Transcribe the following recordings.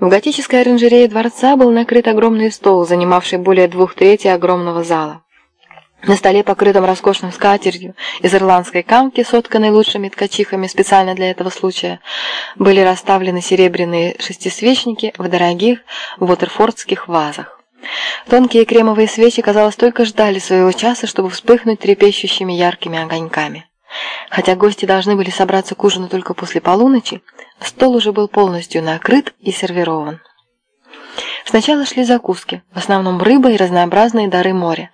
В готической оранжерее дворца был накрыт огромный стол, занимавший более двух третей огромного зала. На столе, покрытом роскошным скатертью из ирландской камки, сотканной лучшими ткачихами специально для этого случая, были расставлены серебряные шестисвечники в дорогих вотерфордских вазах. Тонкие кремовые свечи, казалось, только ждали своего часа, чтобы вспыхнуть трепещущими яркими огоньками. Хотя гости должны были собраться к ужину только после полуночи, стол уже был полностью накрыт и сервирован. Сначала шли закуски, в основном рыба и разнообразные дары моря.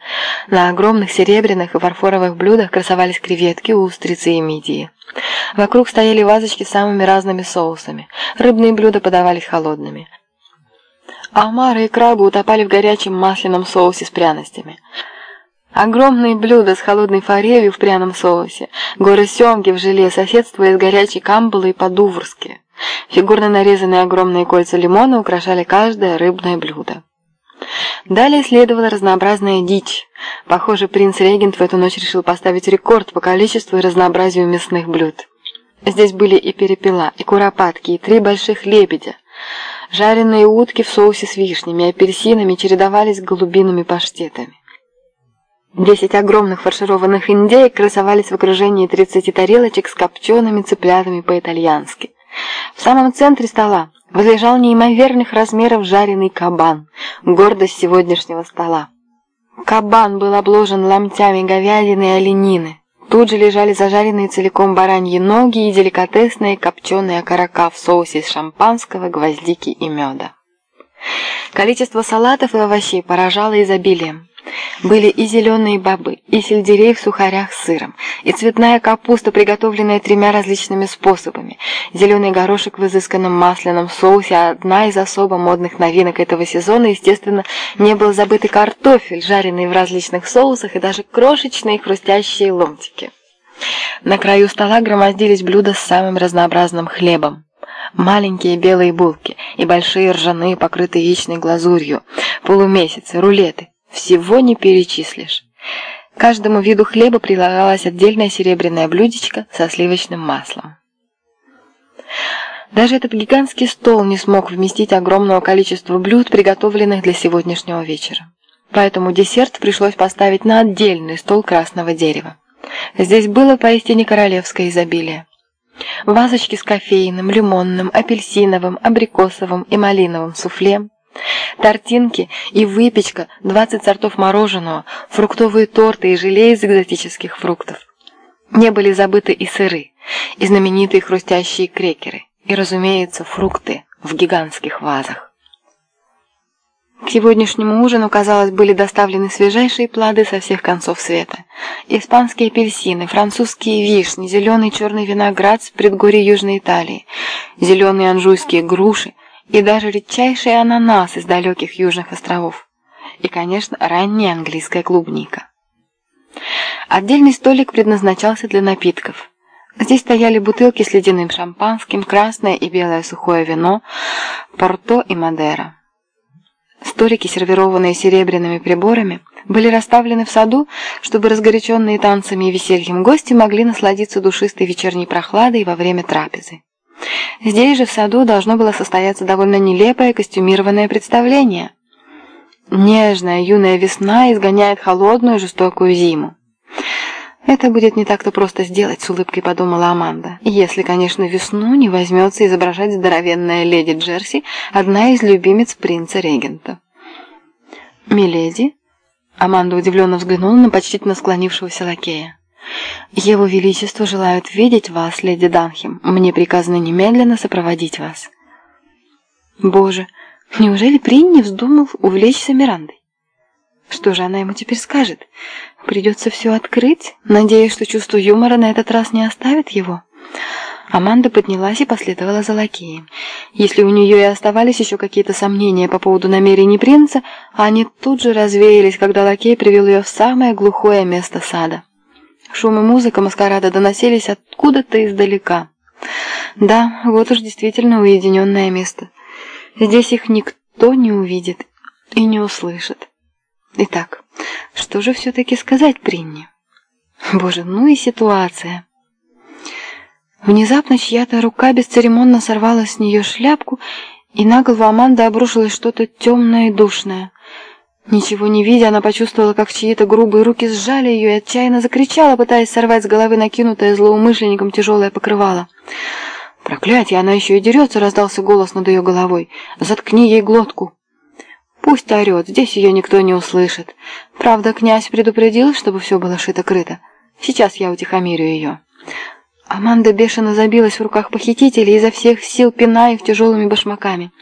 На огромных серебряных и фарфоровых блюдах красовались креветки, устрицы и мидии. Вокруг стояли вазочки с самыми разными соусами. Рыбные блюда подавались холодными. Омары и крабы утопали в горячем масляном соусе с пряностями. Огромные блюда с холодной форелью в пряном соусе, горы семги в желе соседствовали с горячей камбалой по-дуврски. Фигурно нарезанные огромные кольца лимона украшали каждое рыбное блюдо. Далее следовала разнообразная дичь. Похоже, принц-регент в эту ночь решил поставить рекорд по количеству и разнообразию мясных блюд. Здесь были и перепела, и куропатки, и три больших лебедя. Жареные утки в соусе с вишнями и апельсинами чередовались с голубиными паштетами. Десять огромных фаршированных индеек красовались в окружении тридцати тарелочек с копчеными цыплятами по-итальянски. В самом центре стола возлежал неимоверных размеров жареный кабан, гордость сегодняшнего стола. Кабан был обложен ломтями говядины и оленины. Тут же лежали зажаренные целиком бараньи ноги и деликатесные копченые окорока в соусе из шампанского, гвоздики и меда. Количество салатов и овощей поражало изобилием. Были и зеленые бобы, и сельдерей в сухарях с сыром, и цветная капуста, приготовленная тремя различными способами, зеленый горошек в изысканном масляном соусе, а одна из особо модных новинок этого сезона, естественно, не был забыт и картофель, жареный в различных соусах, и даже крошечные хрустящие ломтики. На краю стола громоздились блюда с самым разнообразным хлебом. Маленькие белые булки и большие ржаные, покрытые яичной глазурью, полумесяцы, рулеты, всего не перечислишь. Каждому виду хлеба прилагалось отдельное серебряное блюдечко со сливочным маслом. Даже этот гигантский стол не смог вместить огромного количества блюд, приготовленных для сегодняшнего вечера. Поэтому десерт пришлось поставить на отдельный стол красного дерева. Здесь было поистине королевское изобилие. Вазочки с кофейным, лимонным, апельсиновым, абрикосовым и малиновым суфле, Тортинки и выпечка, 20 сортов мороженого, фруктовые торты и желе из экзотических фруктов. Не были забыты и сыры, и знаменитые хрустящие крекеры, и, разумеется, фрукты в гигантских вазах. К сегодняшнему ужину, казалось, были доставлены свежайшие плоды со всех концов света. Испанские апельсины, французские вишни, зеленый черный виноград с предгорий Южной Италии, зеленые анжуйские груши, и даже редчайший ананас из далеких южных островов. И, конечно, ранняя английская клубника. Отдельный столик предназначался для напитков. Здесь стояли бутылки с ледяным шампанским, красное и белое сухое вино, порто и мадера. Столики, сервированные серебряными приборами, были расставлены в саду, чтобы разгоряченные танцами и весельем гости могли насладиться душистой вечерней прохладой во время трапезы. Здесь же в саду должно было состояться довольно нелепое костюмированное представление. Нежная юная весна изгоняет холодную жестокую зиму. «Это будет не так-то просто сделать», — с улыбкой подумала Аманда. «Если, конечно, весну не возьмется изображать здоровенная леди Джерси, одна из любимец принца-регента». «Миледи?» Аманда удивленно взглянула на почтительно склонившегося лакея. «Его Величество желают видеть вас, леди Данхем. Мне приказано немедленно сопроводить вас». «Боже, неужели Прин не вздумал увлечься Мирандой? Что же она ему теперь скажет? Придется все открыть, надеясь, что чувство юмора на этот раз не оставит его». Аманда поднялась и последовала за лакеем. Если у нее и оставались еще какие-то сомнения по поводу намерений принца, они тут же развеялись, когда лакей привел ее в самое глухое место сада. Шум и музыка маскарада доносились откуда-то издалека. Да, вот уж действительно уединенное место. Здесь их никто не увидит и не услышит. Итак, что же все-таки сказать Принне? Боже, ну и ситуация. Внезапно чья-то рука бесцеремонно сорвала с нее шляпку и на голову Аманды обрушилось что-то темное и душное. Ничего не видя, она почувствовала, как чьи-то грубые руки сжали ее и отчаянно закричала, пытаясь сорвать с головы накинутое злоумышленником тяжелое покрывало. «Проклятье, она еще и дерется!» — раздался голос над ее головой. «Заткни ей глотку!» «Пусть орет, здесь ее никто не услышит. Правда, князь предупредил, чтобы все было шито-крыто. Сейчас я утихомирю ее». Аманда бешено забилась в руках похитителей, изо всех сил пиная их тяжелыми башмаками.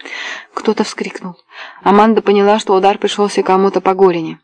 Кто-то вскрикнул. Аманда поняла, что удар пришелся кому-то по голени.